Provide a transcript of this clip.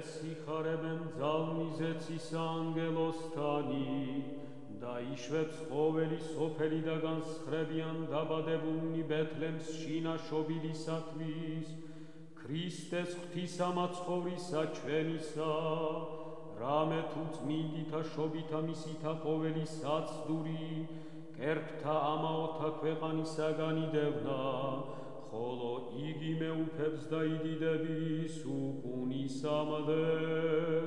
ესიხარებენ ძალმიზეცის ანგელოსთანი და იშვებს ყოველი სოფელი და განსხრებიან დაბადებულნი ბეთლემს შინაშობილისათვის ქრისტეს ღვთისამაცხოვრისა ჩვენისა რამე თუ წმინდითა შობითა მისითა ყოველი საცდური კერპთა ამაოთა ქვეყანისაგან იდევნა ხოლო იგი მეუფებს და იდიდების some other.